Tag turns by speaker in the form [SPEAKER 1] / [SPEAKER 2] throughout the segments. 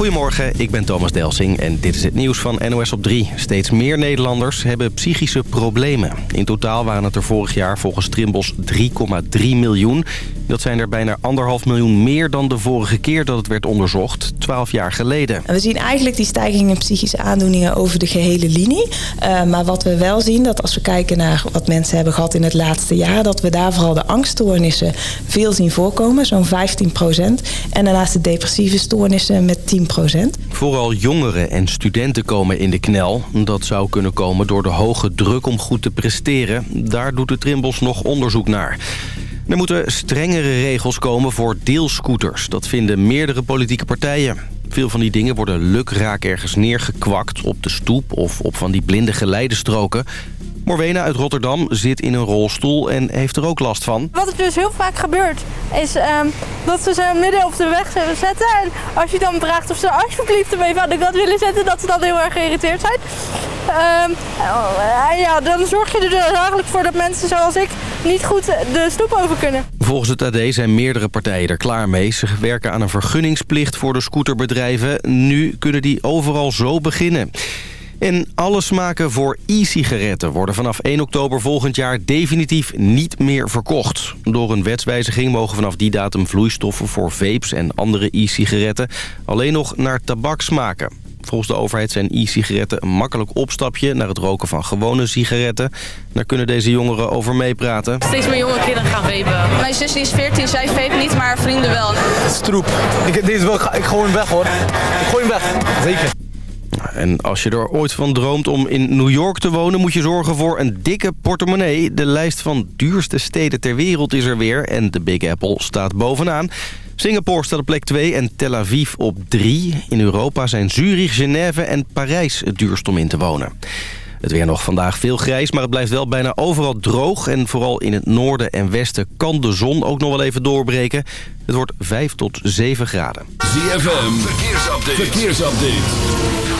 [SPEAKER 1] Goedemorgen, ik ben Thomas Delsing en dit is het nieuws van NOS op 3. Steeds meer Nederlanders hebben psychische problemen. In totaal waren het er vorig jaar volgens Trimbos 3,3 miljoen. Dat zijn er bijna anderhalf miljoen meer dan de vorige keer dat het werd onderzocht, 12 jaar geleden.
[SPEAKER 2] We zien eigenlijk die stijging in psychische aandoeningen over de gehele linie. Uh, maar wat we wel zien, dat als we kijken naar wat mensen hebben gehad in het laatste jaar... dat we daar vooral de angststoornissen veel zien voorkomen, zo'n 15 procent. En daarnaast de depressieve stoornissen met 10 procent.
[SPEAKER 1] Vooral jongeren en studenten komen in de knel. Dat zou kunnen komen door de hoge druk om goed te presteren. Daar doet de Trimbos nog onderzoek naar. Er moeten strengere regels komen voor deelscooters. Dat vinden meerdere politieke partijen. Veel van die dingen worden lukraak ergens neergekwakt op de stoep of op van die blinde geleidestroken. Morwena uit Rotterdam zit in een rolstoel en heeft er ook last van.
[SPEAKER 3] Wat er dus heel vaak gebeurt is um, dat ze ze midden op de weg zetten. En als je dan vraagt of ze alsjeblieft hem even aan de kant willen zetten, dat ze dan heel erg geïrriteerd zijn. Um, ja, dan zorg je er dus eigenlijk voor dat mensen zoals ik niet goed de stoep over kunnen.
[SPEAKER 1] Volgens het AD zijn meerdere partijen er klaar mee. Ze werken aan een vergunningsplicht voor de scooterbedrijven. Nu kunnen die overal zo beginnen. En alle smaken voor e-sigaretten worden vanaf 1 oktober volgend jaar definitief niet meer verkocht. Door een wetswijziging mogen vanaf die datum vloeistoffen voor vapes en andere e-sigaretten alleen nog naar tabak smaken. Volgens de overheid zijn e-sigaretten een makkelijk opstapje naar het roken van gewone sigaretten. Daar kunnen deze jongeren over meepraten.
[SPEAKER 4] Steeds meer jonge kinderen gaan vapen.
[SPEAKER 5] Mijn zus is 14, zij vape niet, maar haar vrienden wel.
[SPEAKER 6] Stroep. Ik, deze wil, ik gooi hem weg hoor. Ik gooi hem weg, zeker.
[SPEAKER 1] En als je er ooit van droomt om in New York te wonen... moet je zorgen voor een dikke portemonnee. De lijst van duurste steden ter wereld is er weer. En de Big Apple staat bovenaan. Singapore staat op plek 2 en Tel Aviv op 3. In Europa zijn Zurich, Genève en Parijs het duurst om in te wonen. Het weer nog vandaag veel grijs, maar het blijft wel bijna overal droog. En vooral in het noorden en westen kan de zon ook nog wel even doorbreken. Het wordt 5 tot 7 graden.
[SPEAKER 7] ZFM, verkeersupdate. verkeersupdate.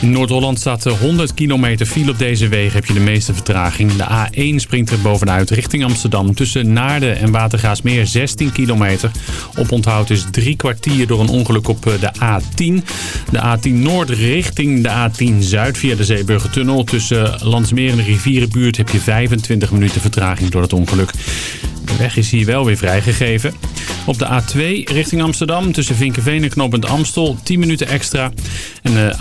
[SPEAKER 8] Noord-Holland staat 100 kilometer file op deze wegen heb je de meeste vertraging. De A1 springt er bovenuit richting Amsterdam. Tussen Naarden en Watergaasmeer 16 kilometer. Op onthoud is drie kwartier door een ongeluk op eh, de A10. De A10 Noord richting de A10 Zuid via de Zeeburgertunnel. Tussen Landsmeer en de rivierenbuurt heb je 25 minuten vertraging door het ongeluk. De weg is hier wel weer vrijgegeven. Op de A2 richting Amsterdam tussen Vinkenveen en Knooppunt Amstel 10 minuten extra. En de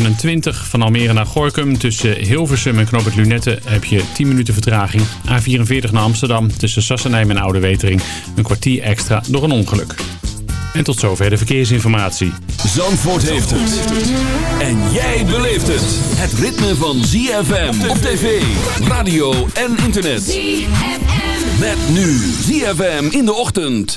[SPEAKER 8] A27 van Almere naar Gorkum tussen Hilversum en Knooppunt Lunette heb je 10 minuten vertraging. A44 naar Amsterdam tussen Sassenheim en Oude Wetering een kwartier extra door een ongeluk. En tot zover de verkeersinformatie.
[SPEAKER 7] Zandvoort heeft het. En jij beleeft het. Het ritme van ZFM op tv, radio en internet. ZFM. Met nu ZFM in de ochtend.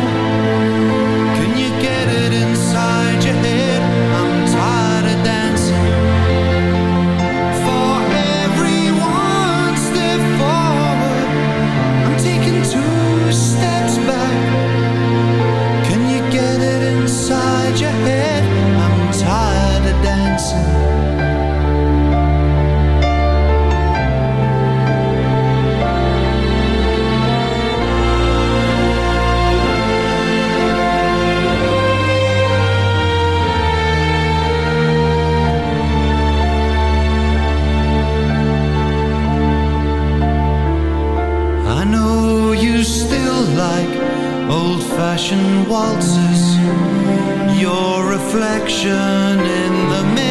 [SPEAKER 9] Old-fashioned waltzes Your reflection in the mirror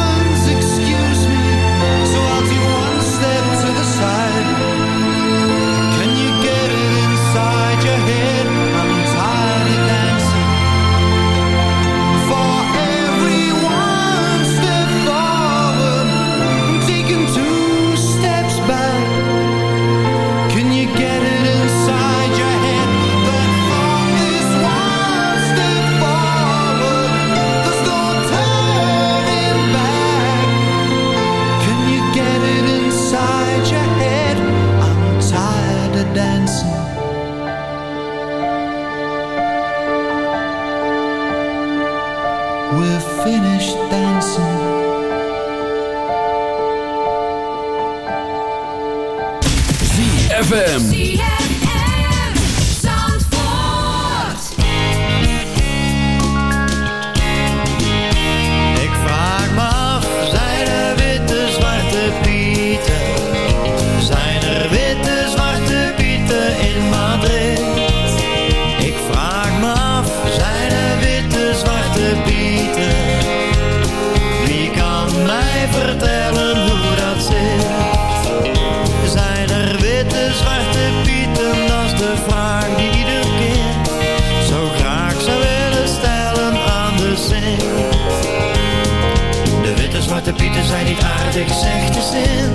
[SPEAKER 9] zijn niet aardig, zegt de zin.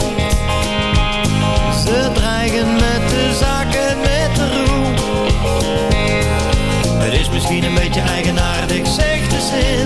[SPEAKER 9] Ze dreigen met de zaken met de roem. Het is misschien een beetje eigenaardig, zegt de zin.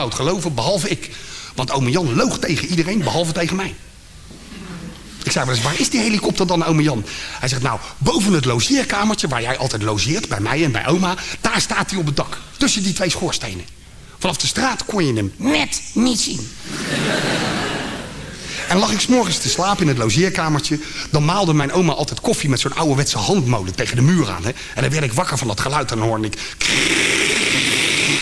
[SPEAKER 10] Het geloven, behalve ik. Want ome Jan loog tegen iedereen, behalve tegen mij. Ik zei eens, waar is die helikopter dan, ome Jan? Hij zegt, nou, boven het logeerkamertje waar jij altijd logeert, bij mij en bij oma, daar staat hij op het dak. Tussen die twee schoorstenen. Vanaf de straat kon je hem net niet zien. En lag ik s'morgens te slapen in het logeerkamertje... dan maalde mijn oma altijd koffie met zo'n ouderwetse handmolen tegen de muur aan. Hè? En dan werd ik wakker van dat geluid en dan hoorde ik...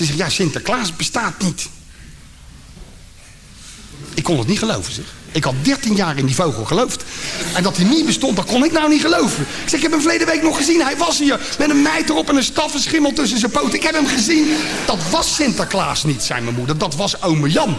[SPEAKER 10] Ze zegt, ja, Sinterklaas bestaat niet. Ik kon het niet geloven, zeg. Ik had 13 jaar in die vogel geloofd. En dat hij niet bestond, dat kon ik nou niet geloven. Ik zeg, ik heb hem verleden week nog gezien. Hij was hier met een meid erop en een staffenschimmel tussen zijn poten. Ik heb hem gezien. Dat was Sinterklaas niet, zei mijn moeder. Dat was ome Jan.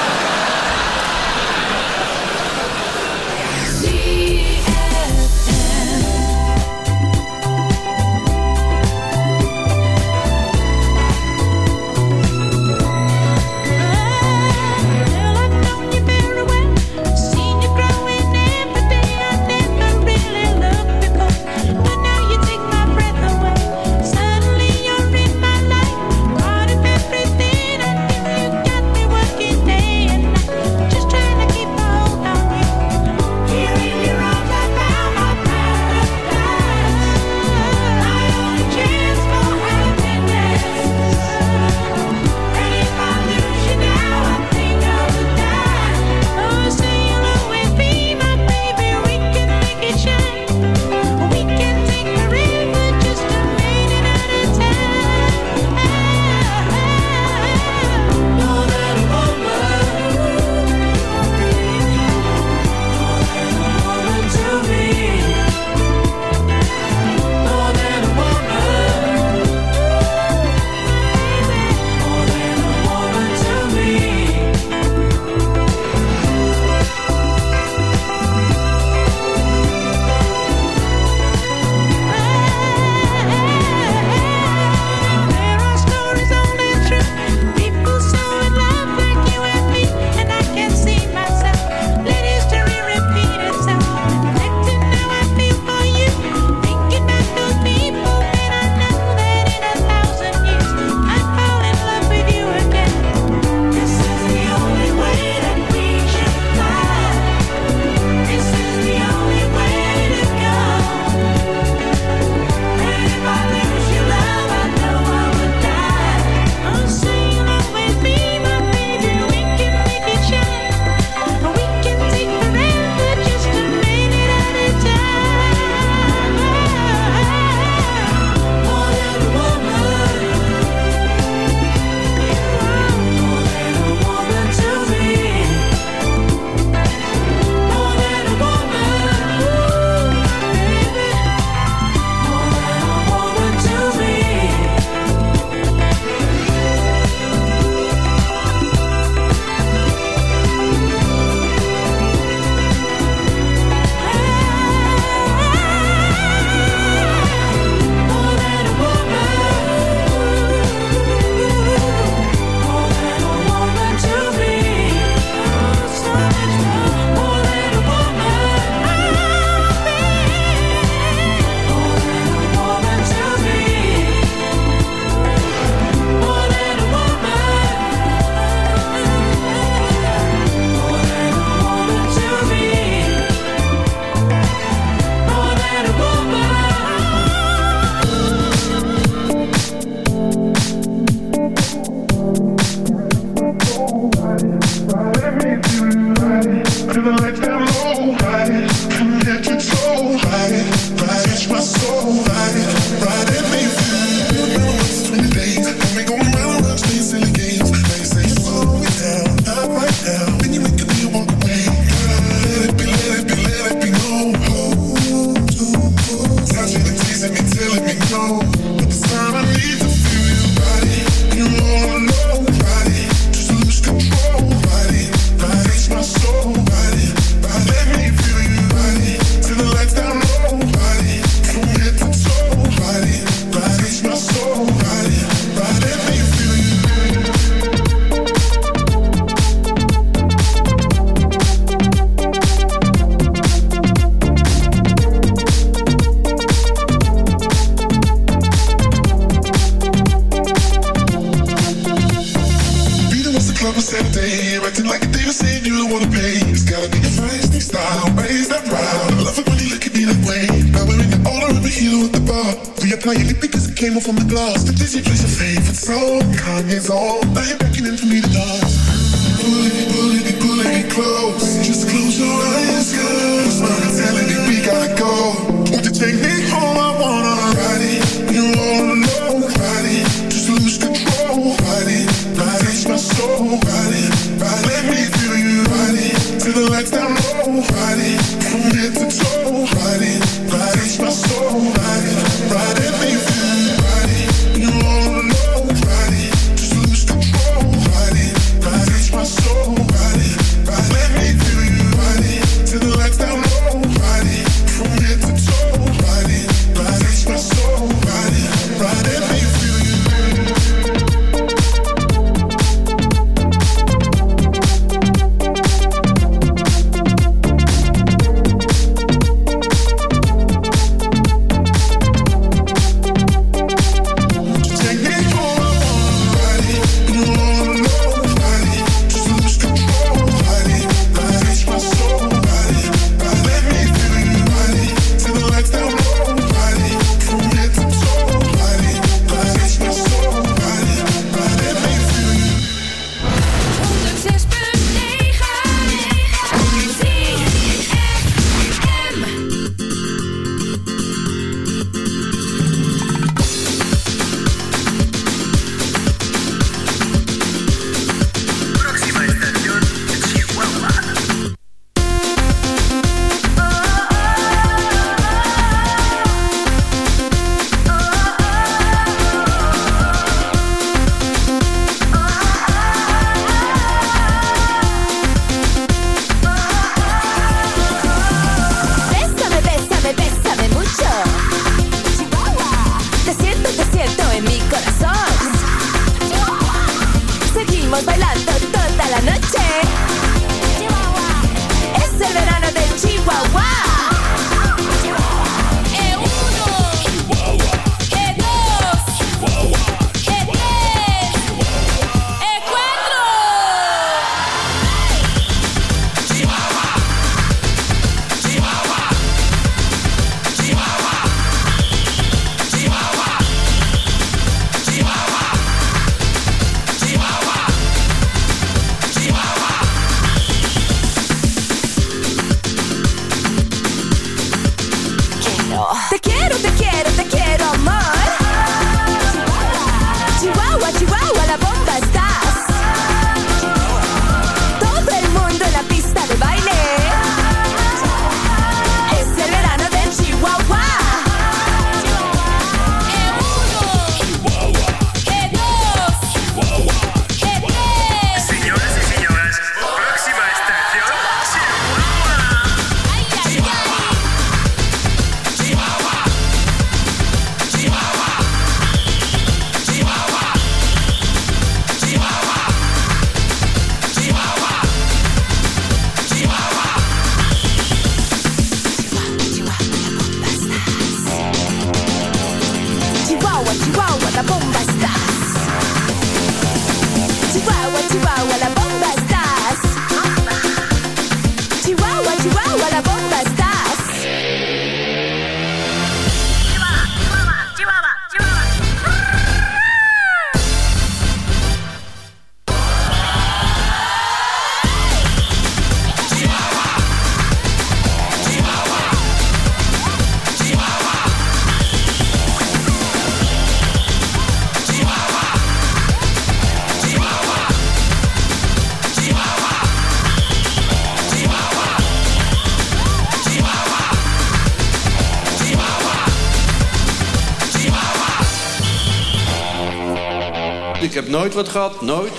[SPEAKER 11] Ik heb nooit wat gehad, nooit.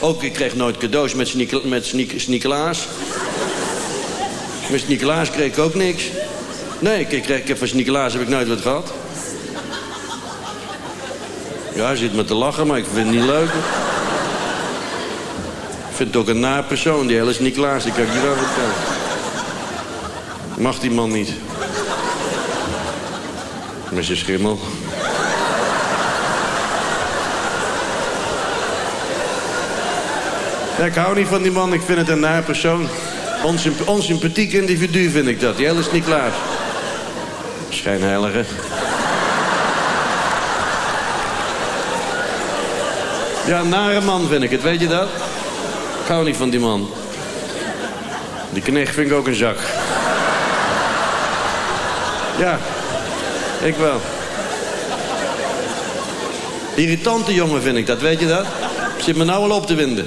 [SPEAKER 11] Ook, ik kreeg nooit cadeaus met Sint-Nicolaas. Met, Sint-Nicolaas kreeg ik ook niks. Nee, ik, kreeg, ik heb van Sint-Nicolaas heb ik nooit wat gehad. Ja, hij zit me te lachen, maar ik vind het niet leuk. Ik vind het ook een naar persoon, die hele Sint-Nicolaas. Die kan ik niet wel vertellen. Mag die man niet. Met zijn schimmel. Ik hou niet van die man. Ik vind het een naar persoon. Onsymp onsympathiek individu vind ik dat. Hele is niet klaar. Schijnheilige. Ja, nare man vind ik het. Weet je dat? Ik hou niet van die man. Die knecht vind ik ook een zak. Ja, ik wel. Irritante jongen vind ik dat, weet je dat? Zit me nou al op te winden.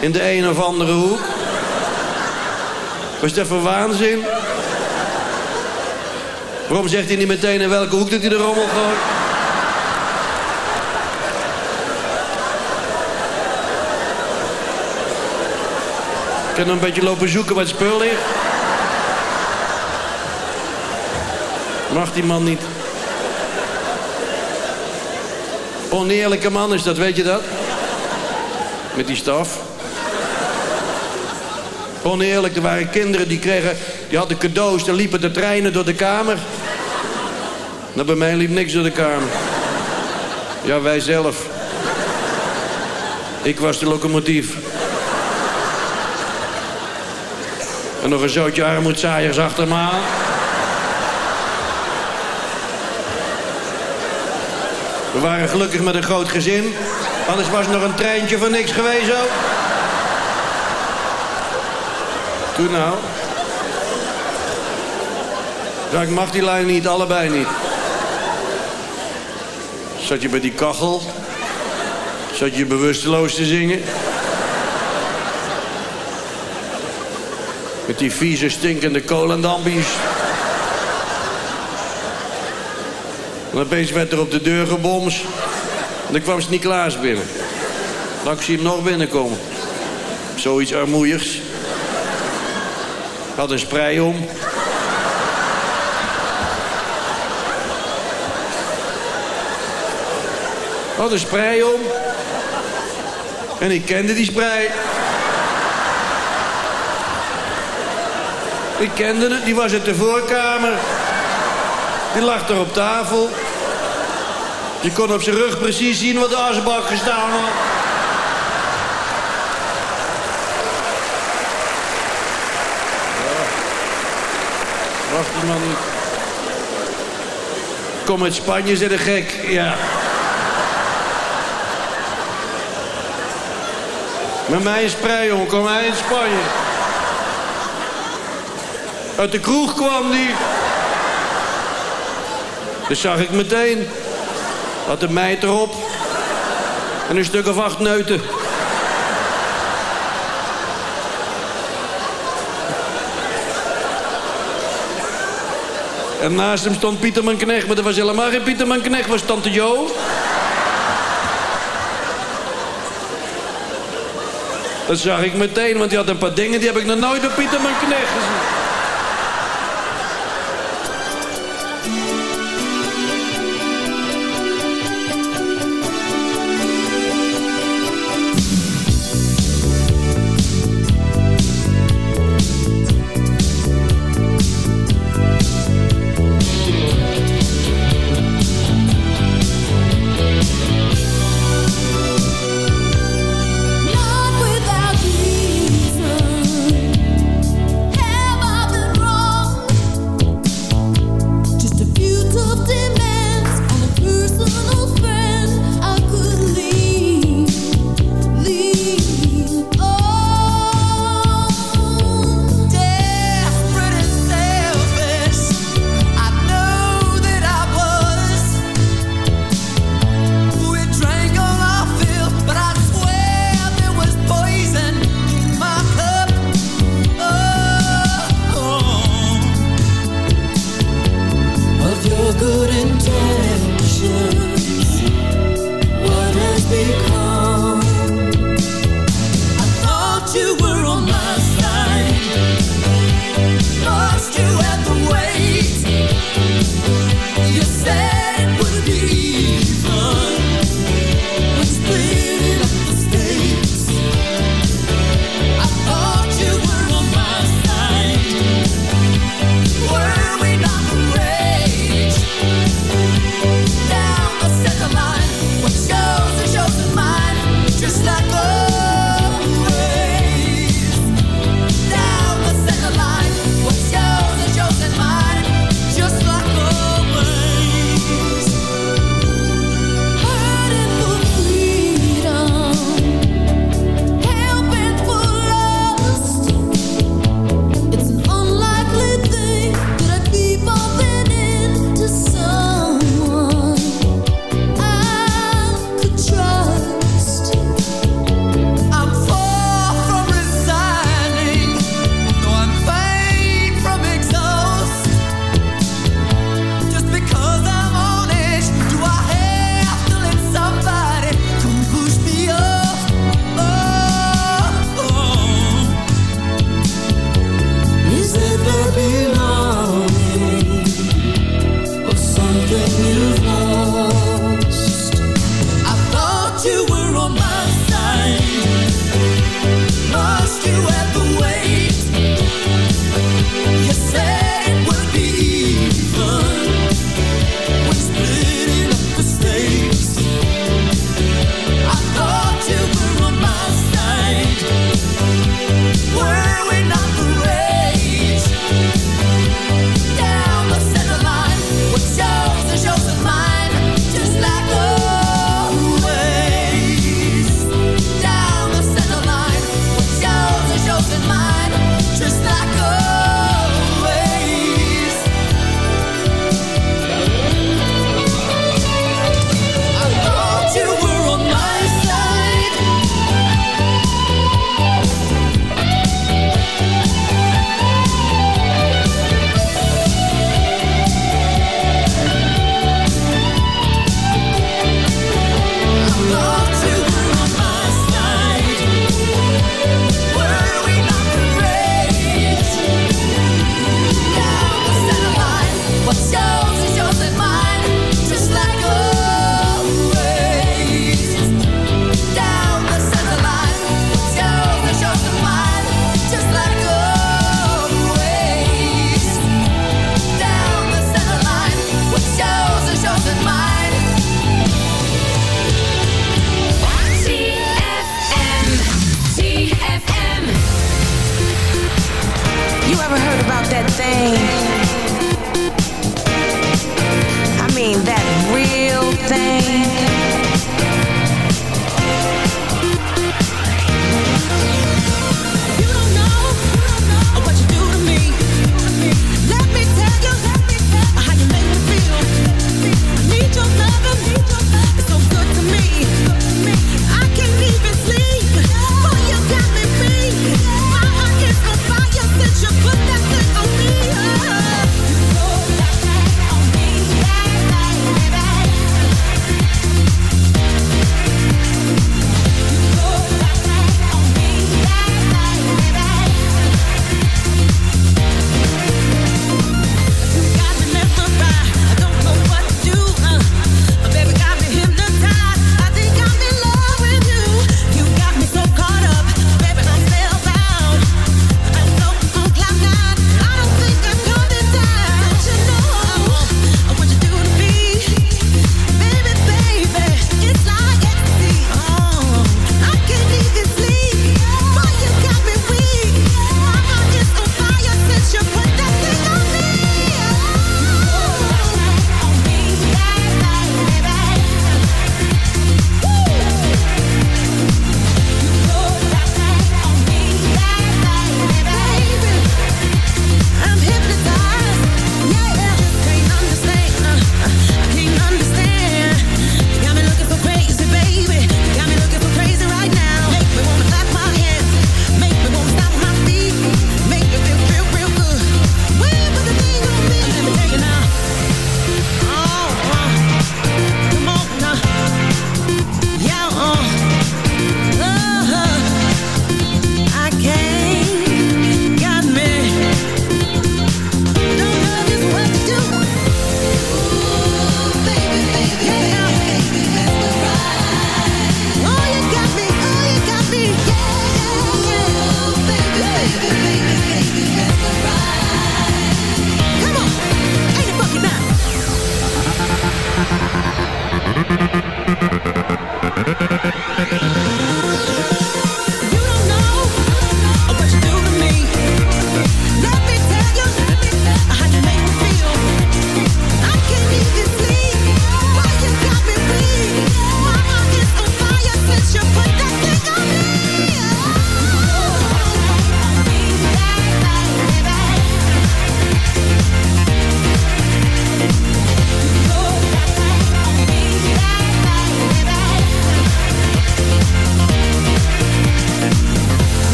[SPEAKER 11] In de een of andere hoek? Was dat voor waanzin? Waarom zegt hij niet meteen in welke hoek dat hij de rommel gooit? Ik kan een beetje lopen zoeken wat spul ligt. Mag die man niet. Oneerlijke man is dat, weet je dat? Met die staf. Oneerlijk, er waren kinderen die kregen... die hadden cadeaus, dan liepen de treinen door de kamer. Nou, bij mij liep niks door de kamer. Ja, wij zelf. Ik was de locomotief. En nog een zootje armoedzaaiers achter me aan. We waren gelukkig met een groot gezin. Anders was nog een treintje van niks geweest ook. Toen nou. Ja, ik mag die lijn niet, allebei niet. Zat je bij die kachel? Zat je bewusteloos te zingen? Met die vieze, stinkende kolendambies. En opeens werd er op de deur gebomst. En dan kwam Sint-Niklaas binnen. Dan zie hem nog binnenkomen. Zoiets armoeigs. Had een sprei om. Had een sprei om. En ik kende die sprei. Ik kende het, die was uit de voorkamer. Die lag er op tafel. Je kon op zijn rug precies zien wat de asbak gestaan had. Wacht die man niet. Kom uit Spanje, zit een gek. Ja. Met mij in sprei, jongen. Kom hij in Spanje. Uit de kroeg kwam die. Dat zag ik meteen. Had een meid erop. En een stuk of acht neuten. En naast hem stond Pieterman Knecht, maar dat was helemaal geen Pieterman Knecht, was tante Jo. Dat zag ik meteen, want die had een paar dingen die heb ik nog nooit op Pieterman Knecht gezien.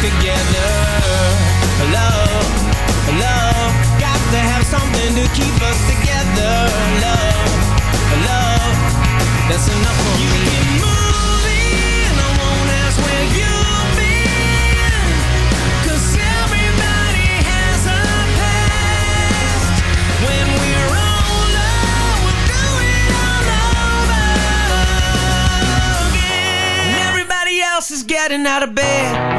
[SPEAKER 12] together. Love, love, got to have something to keep us together. Love, love, that's enough for you me. move in, I won't ask where you've everybody has a past. When we're older, we'll do it all over again. Everybody else is getting out of bed.